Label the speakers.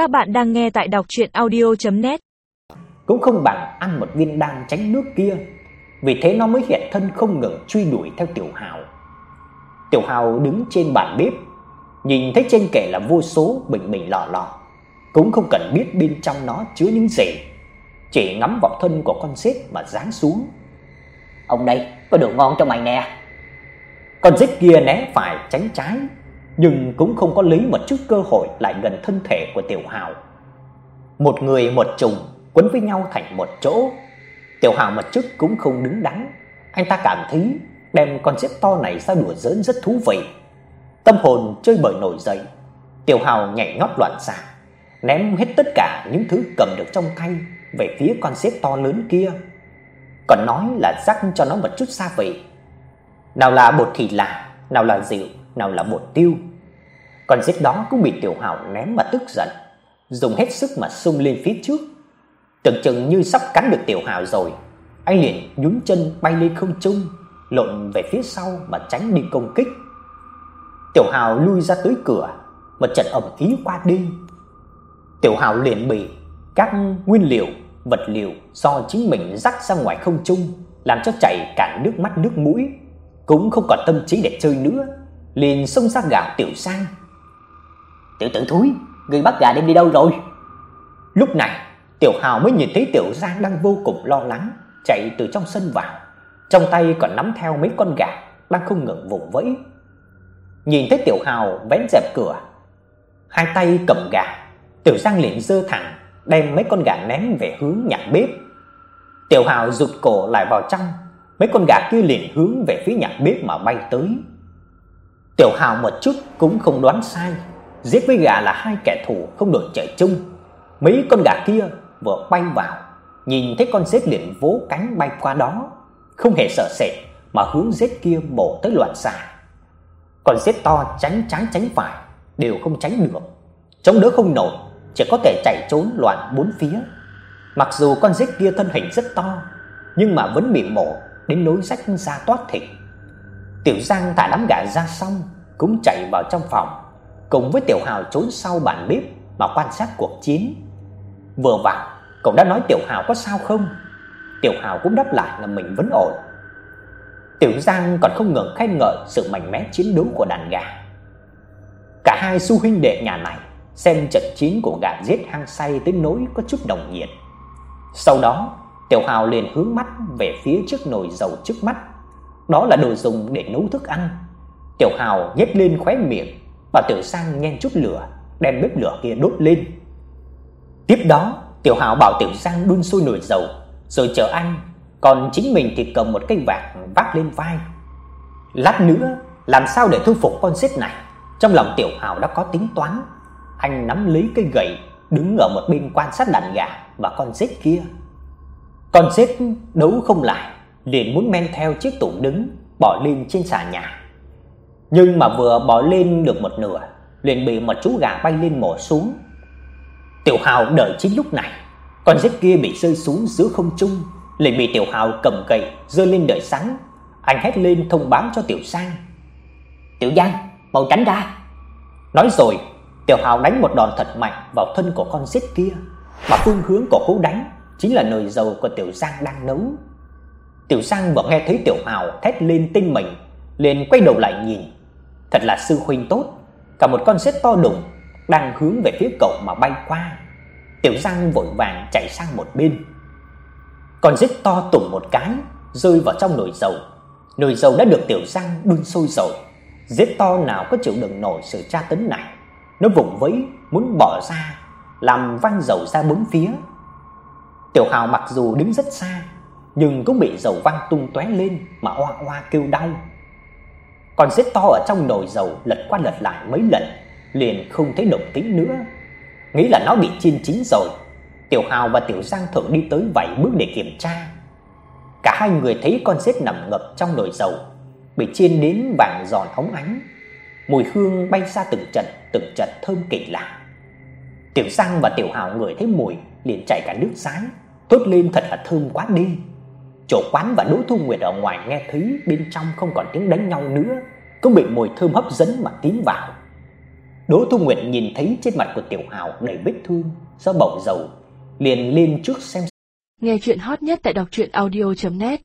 Speaker 1: Các bạn đang nghe tại đọc audio net
Speaker 2: Cũng không bằng ăn một viên đan tránh nước kia, vì thế nó mới hiện thân không ngừng truy đuổi theo Tiểu Hào. Tiểu Hào đứng trên bàn bếp, nhìn thấy trên kệ là vô số bình bình lọ lọ, cũng không cần biết bên trong nó chứa những gì, chỉ ngắm vào thân của con sét mà giáng xuống.
Speaker 3: Ông đây, có đồ ngon cho mày nè.
Speaker 2: Con rết kia né phải tránh trái, nhưng cũng không có lấy một chút cơ hội lại gần thân thể của Tiểu Hào. Một người một trùng quấn với nhau thành một chỗ. Tiểu Hào một chút cũng không đứng đắn, anh ta cảm thấy đem con xếp to này ra đùa giỡn rất thú vị. Tâm hồn chơi bời nổi dậy, Tiểu Hào nhảy nhót loạn xạ, ném hết tất cả những thứ cầm được trong tay về phía con xếp to lớn kia. Còn nói là rắc cho nó một chút xa vị. Nào là bột thịt là, nào là rượu, nào là bột tiêu. Con rết đó cũng bị Tiểu Hào ném mà tức giận, dùng hết sức mà xung lên phía trước. Tưởng chừng như sắp cắn được Tiểu Hào rồi, anh liền nhún chân bay lên không trung, lộn về phía sau mà tránh đi công kích. Tiểu Hào lui ra tới cửa, một trận ầm ý qua đi. Tiểu Hào liền bị các nguyên liệu, vật liệu do chính mình rắc ra ngoài không trung, làm cho chảy cả nước mắt nước mũi, cũng không còn tâm trí để chơi nữa, liền xông ra gạo Tiểu Sang.
Speaker 3: Tiểu tử thúi, người bắt gà đem đi đâu rồi?
Speaker 2: Lúc này, Tiểu Hào mới nhìn thấy Tiểu Giang đang vô cùng lo lắng, chạy từ trong sân vào, trong tay còn nắm theo mấy con gà đang không ngừng vùng vẫy. Nhìn thấy Tiểu Hào vén rèm cửa, hai tay cầm gà, Tiểu Giang liền giơ thẳng đem mấy con gà ném về hướng nhà bếp. Tiểu Hào rụt cổ lại vào trong, mấy con gà kia liền hướng về phía nhà bếp mà bay tới. Tiểu Hào một chút cũng không đoán sai, giết với gà là hai kẻ thù không đội trời chung. Mấy con gà kia vừa bay vào, nhìn thấy con rết liền vỗ cánh bay qua đó, không hề sợ sệt mà hướng rết kia bổ tới loạn xạ. Con rết to tránh trái tránh phải đều không tránh được, chống đỡ không nổi, chỉ có thể chạy trốn loạn bốn phía. Mặc dù con rết kia thân hình rất to, nhưng mà vẫn bị mổ đến nối rách ra toát thịt. Tiểu Giang thả đám gà ra xong, cũng chạy vào trong phòng, cùng với Tiểu Hào trốn sau bàn bếp mà quan sát cuộc chiến. Vừa vào, cậu đã nói Tiểu Hào có sao không? Tiểu Hào cũng đáp lại là mình vẫn ổn. Tiểu Giang còn không ngừng khen ngợi sự mạnh mẽ chiến đấu của đàn gà. Cả hai su huynh đệ nhà này xem trận chiến của gà giết hang say tới nỗi có chút đồng nhiệt. Sau đó, Tiểu Hào liền hướng mắt về phía trước nồi dầu trước mắt. Đó là đồ dùng để nấu thức ăn. Tiểu Hào nhếch lên khóe miệng, và Tiểu Sang nhen chút lửa, đem bếp lửa kia đốt lên. Tiếp đó, Tiểu Hào bảo Tiểu Sang đun sôi nồi dầu, rồi chờ anh, còn chính mình thì cầm một cây vạc vác lên vai. Lát nữa, làm sao để thu phục con sét này? Trong lòng Tiểu Hào đã có tính toán. Anh nắm lấy cây gậy, đứng ở một bên quan sát đàn gà và con sét kia. Con sét đấu không lại, liền muốn men theo chiếc tủ đứng, bỏ lên trên xà nhà. Nhưng mà vừa bỏ lên được một nửa, liền bị một chú gà bay lên mổ xuống. Tiểu Hào đợi chính lúc này, con rết kia bị rơi xuống giữa không trung, liền bị Tiểu Hào cầm gậy giơ lên đợi sẵn. Anh hét lên thông báo cho Tiểu Giang,
Speaker 3: "Tiểu Giang, mau tránh ra."
Speaker 2: Nói rồi, Tiểu Hào đánh một đòn thật mạnh vào thân của con rết kia, mà phương hướng của cú đánh chính là nồi dầu của Tiểu Giang đang nấu. Tiểu Giang vừa nghe thấy Tiểu Hào thét lên tinh mình, liền quay đầu lại nhìn. Thật là sư huynh tốt, cả một con sét to đùng đang hướng về phía cậu mà bay qua. Tiểu Giang vội vàng chạy sang một bên. Con sét to tùng một cái, rơi vào trong nồi dầu. Nồi dầu đã được Tiểu Giang đun sôi rồi. Giết to nào có chịu đựng nổi sự tra tấn này. Nó vùng vẫy muốn bỏ ra, làm văng dầu ra bốn phía. Tiểu Hào mặc dù đứng rất xa, nhưng cũng bị dầu văng tung tóe lên mà oa oa kêu đau. Còn rết to ở trong nồi dầu lật qua lật lại mấy lần, liền không thấy động tĩnh nữa. Nghĩ là nó bị chiên chín rồi. Tiểu Hào và Tiểu Giang thử đi tới vài bước để kiểm tra. Cả hai người thấy con rết nằm ngập trong nồi dầu, bị chiên đến vàng giòn óng ánh. Mùi hương bay ra từng trận, từng trận thơm kỳ lạ. Tiểu Giang và Tiểu Hào ngửi thấy mùi liền chảy cả nước dãi, thốt lên thật là thơm quá đi chỗ quán và Đỗ Thu Nguyệt ở ngoài nghe thấy bên trong không còn tiếng đánh nhau nữa, cũng bị mùi thơm hấp dẫn mà tiến vào. Đỗ Thu Nguyệt nhìn thấy trên mặt của Tiểu Hào đầy vết thương do bầu dầu, liền lên trước xem.
Speaker 1: Nghe chuyện hot nhất tại đọc audio net